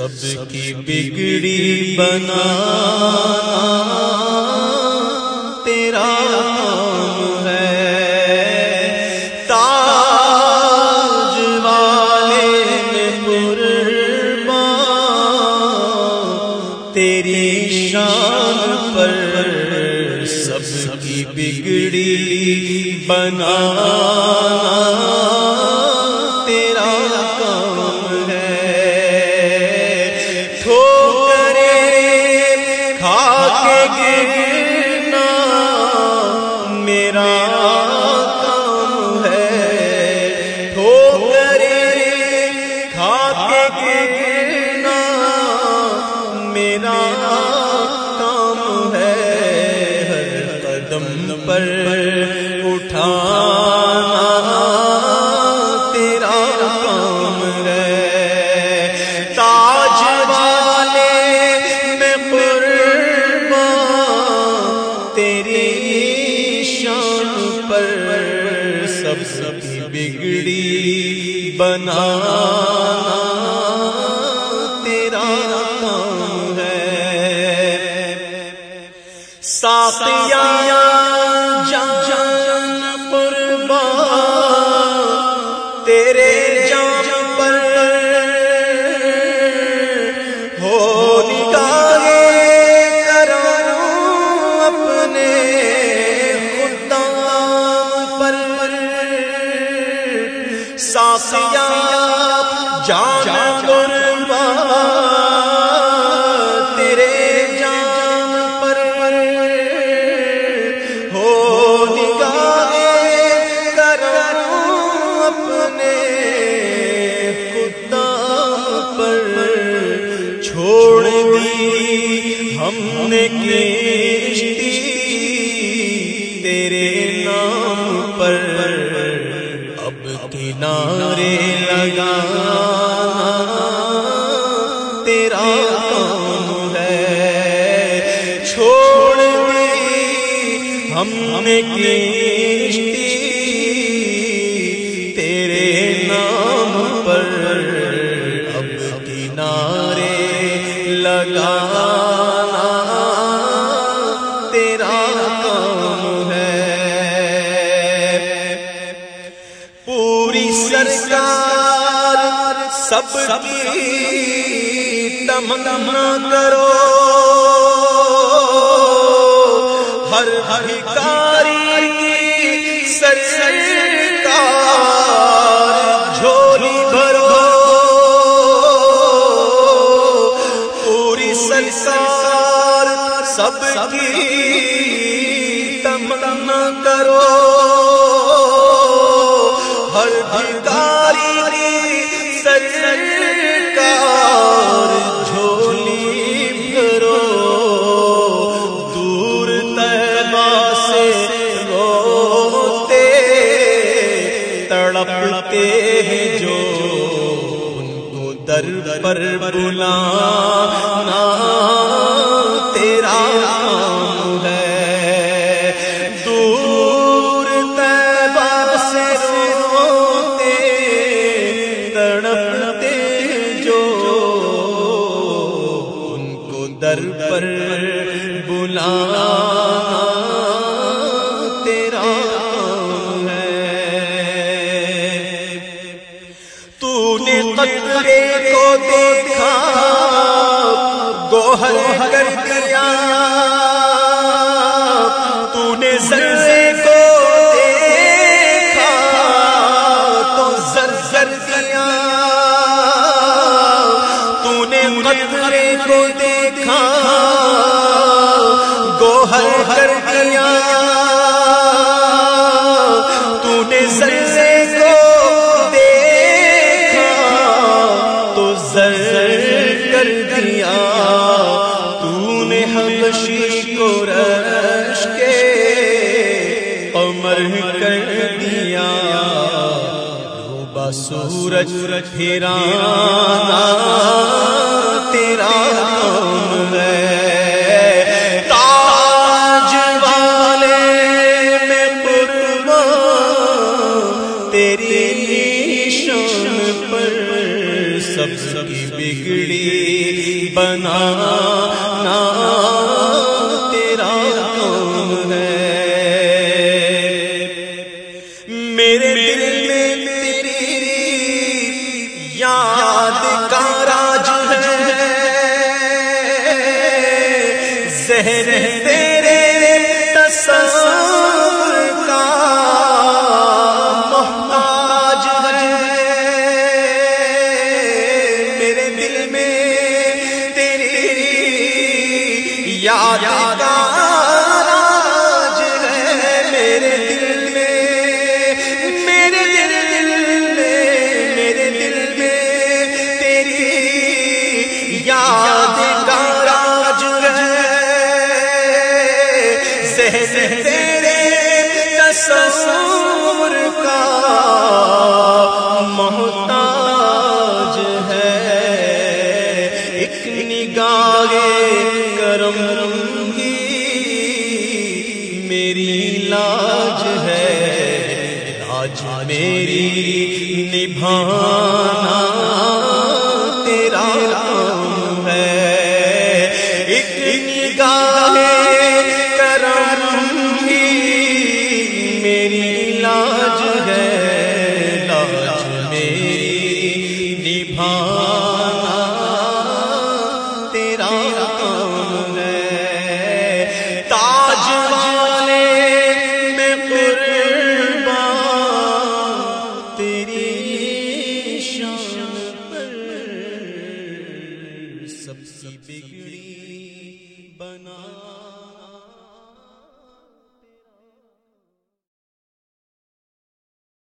کی بگڑی بنا تیرا ہے تاج والے میں قربان تیری شان پر سب کی بگڑی بنا پر اٹھانا تیرا کام ہے۔ تاج والے میں قربان تیری شان پر سب سب بگڑی بنا تیرا کام ہے۔ ساتیا جان چھوڑ دی، ہم نے کشتی تیرے نام پر اب کنارے لگا۔ تیرا کام ہے چھوڑ دی، ہم نے کشتی لگانا تیرا کام ہے۔ پوری سرکار سب کی تمنا کرو۔ ہر ہر کاری سرکار سب کی تمنا کرو۔ ہر بھکاری سرکار جھولی بھرو دور تیبا سے روتے تڑپتے ہیں جو ان کو در پر بلانا۔ در پر بلانا تیرا ہے۔ تو نے قطرے کو دیکھا، گوہر کر دیا۔ تو نے ذرے تو قطرے کو دیکھا، گوہر کر دیا۔ تو نے ذرے کو دیکھا، تو زر کر دیا۔ تو نے حبشی کو رش کے قمر کر دیا۔ سورج پھرانا۔ تیرا کام ہے۔ تاج والے میں قربان تیری شان پر سب کی بگڑی بنانا تیرا کام ہے۔ میرے رہے ذہن تیرے تصور کا محتاج ہے۔ ایک نگاہ کرم ہی میری لاج ہے۔ لاج میری نبھانا تیرا تیرا کام ہے؟ تاج والے میں قربان تیری شان پر سب سے بگڑ